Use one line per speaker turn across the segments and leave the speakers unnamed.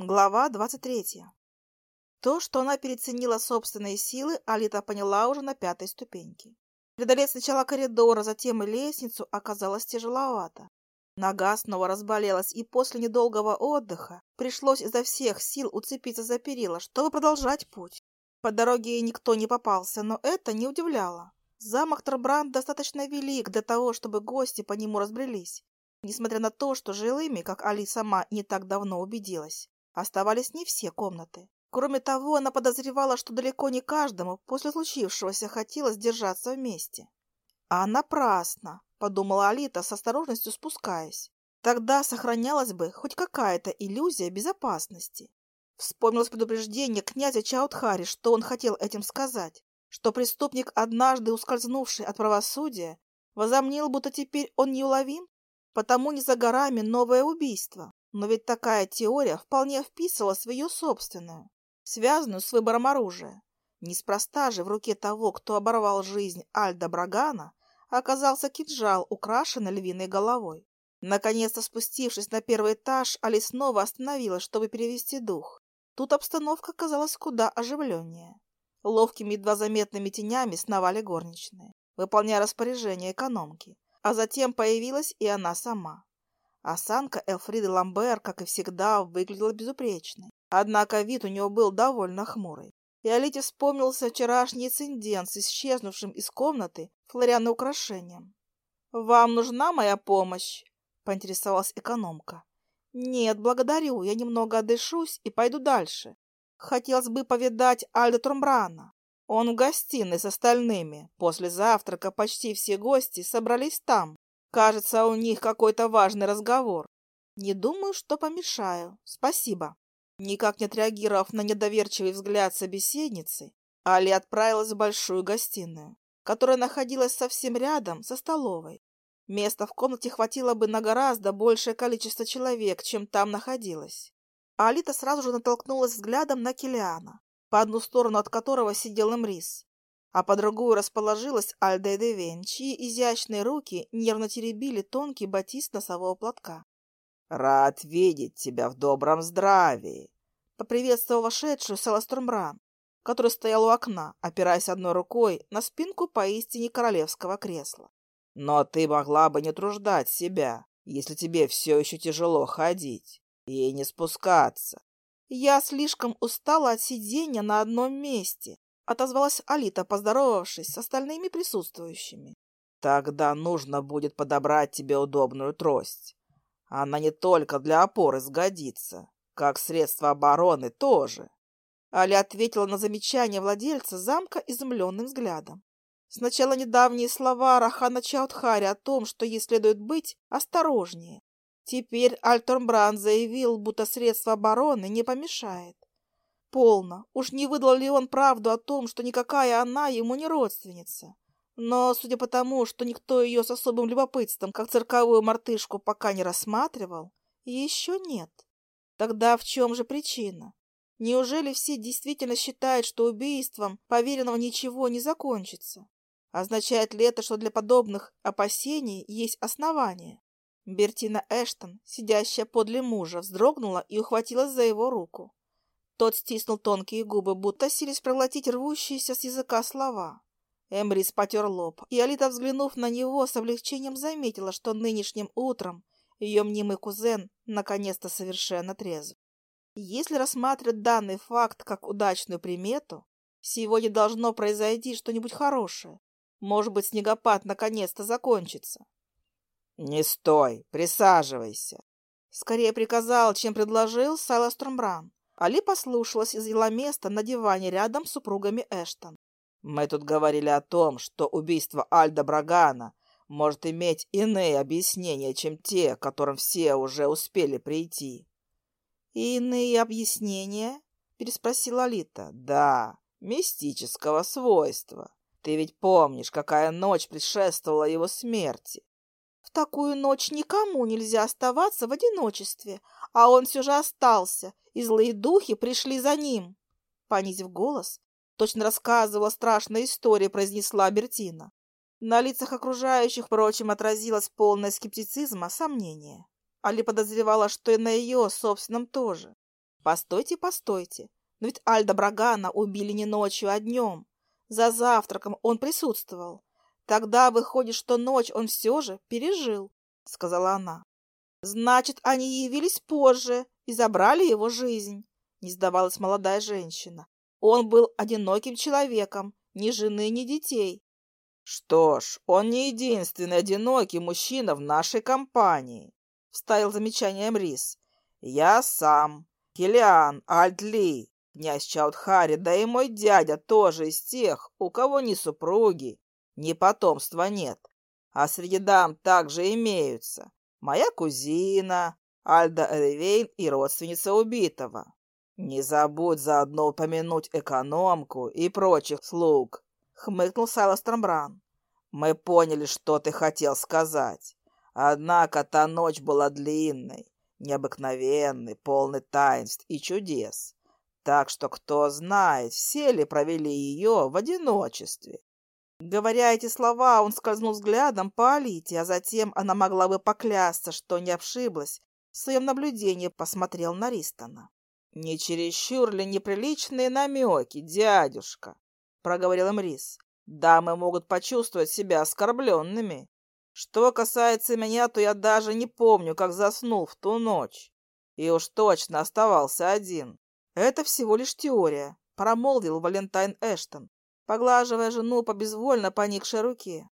Глава 23. То, что она переценила собственные силы, Алита поняла уже на пятой ступеньке. Преодолеть сначала коридор, а затем и лестницу оказалось тяжеловато. Нога снова разболелась, и после недолгого отдыха пришлось изо всех сил уцепиться за перила, чтобы продолжать путь. По дороге ей никто не попался, но это не удивляло. Замок Торбранд достаточно велик для того, чтобы гости по нему разбрелись, несмотря на то, что жилыми, как Али сама не так давно убедилась, оставались не все комнаты. Кроме того, она подозревала, что далеко не каждому после случившегося хотелось держаться вместе. А напрасно, подумала Алита с осторожностью спускаясь. Тогда сохранялась бы хоть какая-то иллюзия безопасности. Вспомнилось предупреждение князя Чаудхари, что он хотел этим сказать, что преступник, однажды ускользнувший от правосудия, возомнил, будто теперь он неуловим, потому не за горами новое убийство. Но ведь такая теория вполне вписывалась в ее собственную, связанную с выбором оружия. Неспроста же в руке того, кто оборвал жизнь Альда Брагана, оказался кинжал, украшенный львиной головой. Наконец-то спустившись на первый этаж, Али снова остановилась, чтобы перевести дух. Тут обстановка казалась куда оживленнее. Ловкими едва заметными тенями сновали горничные, выполняя распоряжение экономки, а затем появилась и она сама. Осанка Элфриды Ламбер, как и всегда, выглядела безупречной. Однако вид у нее был довольно хмурый. И Алите вспомнился вчерашний инцидент с исчезнувшим из комнаты флорианным украшением. «Вам нужна моя помощь?» — поинтересовалась экономка. «Нет, благодарю, я немного отдышусь и пойду дальше. Хотелось бы повидать Альда Тромбрана. Он в гостиной с остальными. После завтрака почти все гости собрались там. Кажется, у них какой-то важный разговор. Не думаю, что помешаю. Спасибо. Никак не отреагировав на недоверчивый взгляд собеседницы, Али отправилась в большую гостиную, которая находилась совсем рядом со столовой. Места в комнате хватило бы на гораздо большее количество человек, чем там находилось. Алита сразу же натолкнулась взглядом на Килиана, по одну сторону от которого сидел Эмрис, а по другую расположилась Альда Эдевен, чьи изящные руки нервно теребили тонкий батист носового платка.
«Рад видеть тебя в добром здравии!»
— поприветствовал вошедшую Селастромбран, который стоял у окна, опираясь одной рукой на спинку поистине королевского кресла.
«Но ты могла бы не труждать себя, если тебе все еще тяжело ходить, и не спускаться.
Я слишком устала от сидения на одном месте, отозвалась Алита, поздоровавшись с остальными присутствующими.
Тогда нужно будет подобрать тебе удобную трость. Она не только для опоры сгодится, как средство обороны тоже.
Али ответила на замечание владельца замка изумленным взглядом. Сначала недавние слова Рахана Чаудхари о том, что ей следует быть осторожнее. Теперь Альтормбран заявил, будто средство обороны не помешает. Полно. Уж не выдал ли он правду о том, что никакая она ему не родственница? Но, судя по тому, что никто ее с особым любопытством, как цирковую мартышку, пока не рассматривал, еще нет. Тогда в чем же причина? Неужели все действительно считают, что убийством поверенного ничего не закончится? Означает ли это, что для подобных опасений есть основания? Бертина Эштон, сидящая подле мужа, вздрогнула и ухватилась за его руку. Тот стиснул тонкие губы, будто сились проглотить рвущиеся с языка слова. Эмрис потер лоб, и Алита, взглянув на него, с облегчением заметила, что нынешним утром ее мнимый кузен наконец-то совершенно трезв. Если рассматривать данный факт как удачную примету, сегодня должно произойти что-нибудь хорошее. Может быть, снегопад наконец-то закончится.
«Не стой, присаживайся!»
Скорее приказал, чем предложил Сайла Стромбран. Али послушалась и заняла место на диване рядом с супругами Эштон.
«Мы тут говорили о том, что убийство Альда Брагана может иметь иные объяснения, чем те, к которым все уже успели прийти».
«Иные объяснения?» — переспросила Алита.
«Да, мистического свойства. Ты ведь помнишь, какая ночь предшествовала его смерти?»
В такую ночь никому нельзя оставаться в одиночестве, а он все же остался, и злые духи пришли за ним. Понизив голос, точно рассказывала страшная история, произнесла Бертина. На лицах окружающих, впрочем, отразилось полное скептицизма, сомнение. Али подозревала, что и на ее собственном тоже. Постойте, постойте. Но ведь Альда Брагана убили не ночью, а днем. За завтраком он присутствовал. Тогда выходит, что ночь он все же пережил, — сказала она. Значит, они явились позже и забрали его жизнь, — не сдавалась молодая женщина. Он был одиноким человеком, ни жены, ни детей.
Что ж, он не единственный одинокий мужчина в нашей компании, — вставил замечание Мрис. Я сам, Килиан Альдли, князь Чаудхари, да и мой дядя тоже из тех, у кого ни супруги, ни потомства нет. А среди дам также имеются моя кузина, Альда Эревейн и родственница убитого. Не забудь заодно упомянуть экономку и прочих слуг, — хмыкнул Сайлас Трамбран. Мы поняли, что ты хотел сказать. Однако та ночь была длинной, необыкновенной, полной таинств и чудес. Так что кто знает, все ли провели ее в одиночестве.
Говоря эти слова, он скользнул взглядом по Алите, а затем она могла бы поклясться, что не обшиблась. В своем наблюдении посмотрел на Ристона.
«Не чересчур ли неприличные намеки, дядюшка?» — проговорил Мрис. «Дамы могут почувствовать себя оскорбленными. Что касается меня, то я даже не помню, как заснул в ту ночь. И уж точно оставался один».
«Это всего лишь теория», — промолвил Валентайн Эштон, поглаживая жену по безвольно поникшей руке.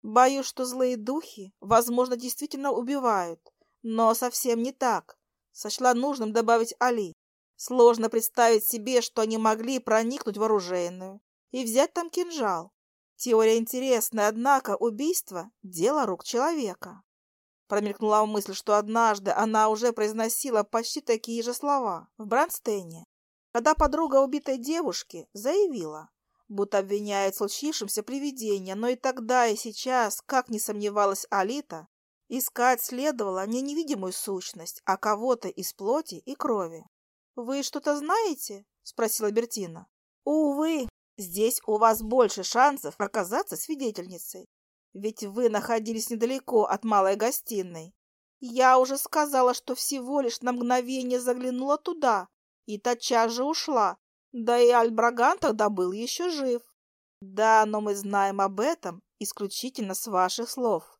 «Боюсь, что злые духи, возможно, действительно убивают, но совсем не так», — сочла нужным добавить Али. Сложно представить себе, что они могли проникнуть в оружейную и взять там кинжал. Теория интересная, однако убийство – дело рук человека. Промелькнула мысль, что однажды она уже произносила почти такие же слова в Бранстейне, когда подруга убитой девушки заявила, будто обвиняет в случившемся привидение, но и тогда, и сейчас, как не сомневалась Алита, искать следовало не невидимую сущность, а кого-то из плоти и крови. «Вы что-то знаете?» — спросила Бертина. «Увы, здесь у вас больше шансов оказаться свидетельницей. Ведь вы находились недалеко от малой гостиной. Я уже сказала, что всего лишь на мгновение заглянула туда и тотчас же ушла. Да и Альбраган тогда был еще жив. Да, но мы знаем об этом исключительно с ваших слов.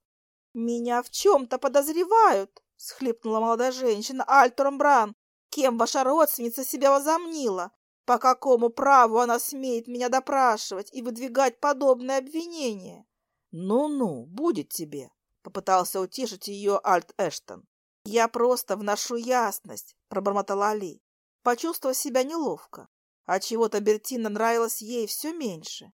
Меня в чем-то подозревают, — схлипнула молодая женщина Альтуром Бран. Кем ваша родственница себя возомнила? По какому праву она смеет меня допрашивать и выдвигать подобные обвинения?
Ну-ну, будет тебе, попытался утешить ее Альт Эштон.
Я просто вношу ясность, пробормотала Али, почувствовав себя неловко. А чего-то Бертина нравилось ей все меньше.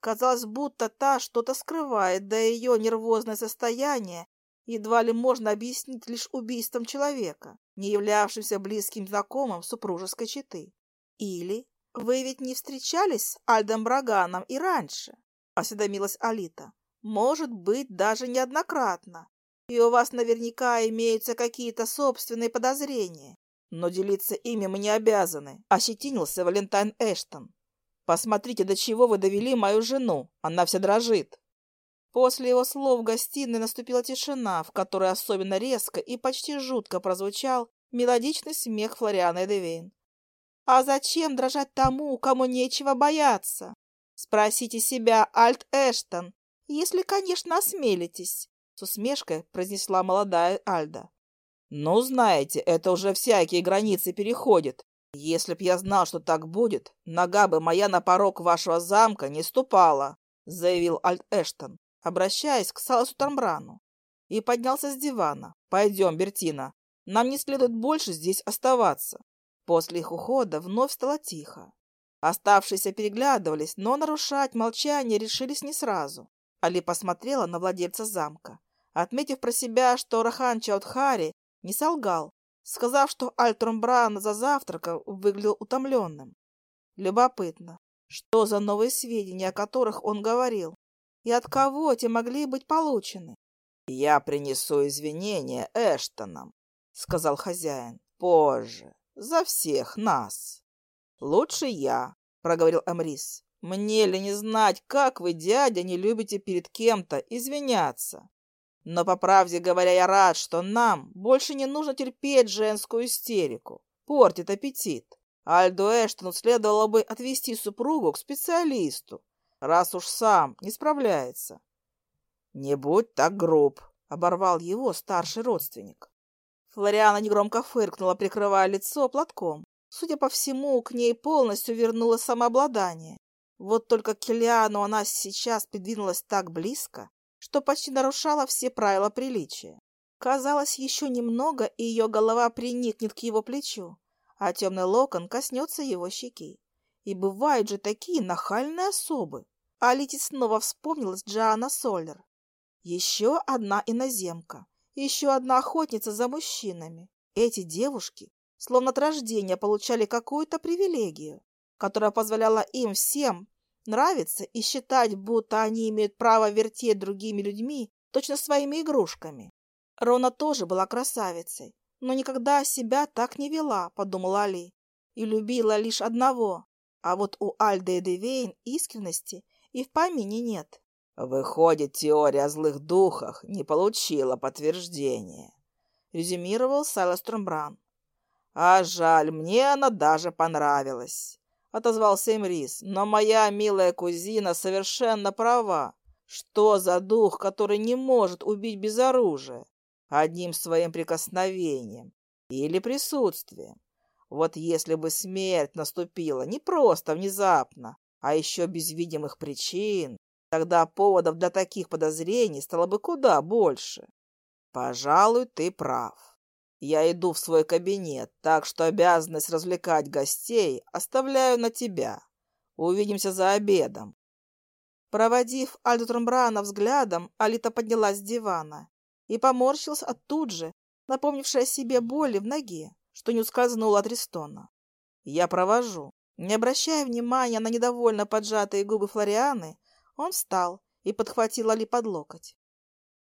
Казалось, будто та что-то скрывает, да ее нервозное состояние едва ли можно объяснить лишь убийством человека, не являвшимся близким знакомым супружеской четы. Или вы ведь не встречались с Альдом Браганом и раньше, осведомилась Алита. Может быть, даже неоднократно. И у вас наверняка имеются какие-то собственные подозрения.
Но делиться ими мы не обязаны, ощетинился Валентайн Эштон. Посмотрите, до чего вы довели мою жену. Она вся дрожит.
После его слов в гостиной наступила тишина, в которой особенно резко и почти жутко прозвучал мелодичный смех Флориана Эдевейн. «А зачем дрожать тому, кому нечего бояться? Спросите себя, Альт Эштон, если, конечно, осмелитесь», — с усмешкой произнесла молодая Альда.
«Ну, знаете, это уже всякие границы переходит. Если б я знал, что так будет, нога бы моя на порог вашего замка не ступала», — заявил Альт Эштон обращаясь к Саласу Тамбрану, и поднялся с дивана. «Пойдем, Бертина, нам не следует больше здесь оставаться». После их ухода вновь стало тихо. Оставшиеся переглядывались, но нарушать молчание решились не сразу. Али посмотрела на владельца замка, отметив про себя, что Рахан Чаудхари не солгал, сказав, что Альтрумбран за завтраком выглядел утомленным. Любопытно, что за новые сведения, о которых он говорил и от кого те могли быть получены. — Я принесу извинения Эштонам, — сказал хозяин, — позже, за всех нас. — Лучше я, — проговорил Амрис. — Мне ли не знать, как вы, дядя, не любите перед кем-то извиняться? Но, по правде говоря, я рад, что нам больше не нужно терпеть женскую истерику. портит аппетит. Альду Эштону следовало бы отвести супругу к специалисту, раз уж сам не справляется. «Не будь так груб», — оборвал его старший родственник.
Флориана негромко фыркнула, прикрывая лицо платком. Судя по всему, к ней полностью вернулось самообладание. Вот только к Киллиану она сейчас придвинулась так близко, что почти нарушала все правила приличия. Казалось, еще немного, и ее голова приникнет к его плечу, а темный локон коснется его щеки. И бывают же такие нахальные особы. Алите снова вспомнилась Джоанна Соллер. Еще одна иноземка, еще одна охотница за мужчинами. Эти девушки словно от рождения получали какую-то привилегию, которая позволяла им всем нравиться и считать, будто они имеют право вертеть другими людьми точно своими игрушками. Рона тоже была красавицей, но никогда себя так не вела, подумала Али, и любила лишь одного. А вот у Альды Эдевейн искренности и в помине нет.
Выходит, теория о злых духах не получила подтверждения, резюмировал Сайлас Тромбран. А жаль, мне она даже понравилась, отозвался Эмрис. Но моя милая кузина совершенно права. Что за дух, который не может убить без оружия? Одним своим прикосновением или присутствием. Вот если бы смерть наступила не просто внезапно, а еще без видимых причин, тогда поводов для таких подозрений стало бы куда больше. Пожалуй, ты прав. Я иду в свой кабинет, так что обязанность развлекать гостей оставляю на тебя. Увидимся за обедом.
Проводив Альду взглядом, Алита поднялась с дивана и поморщилась от тут же, напомнившей о себе боли в ноге, что не ускользнула от Ристона.
«Я провожу».
Не обращая внимания на недовольно поджатые губы Флорианы, он встал и подхватил Али под локоть.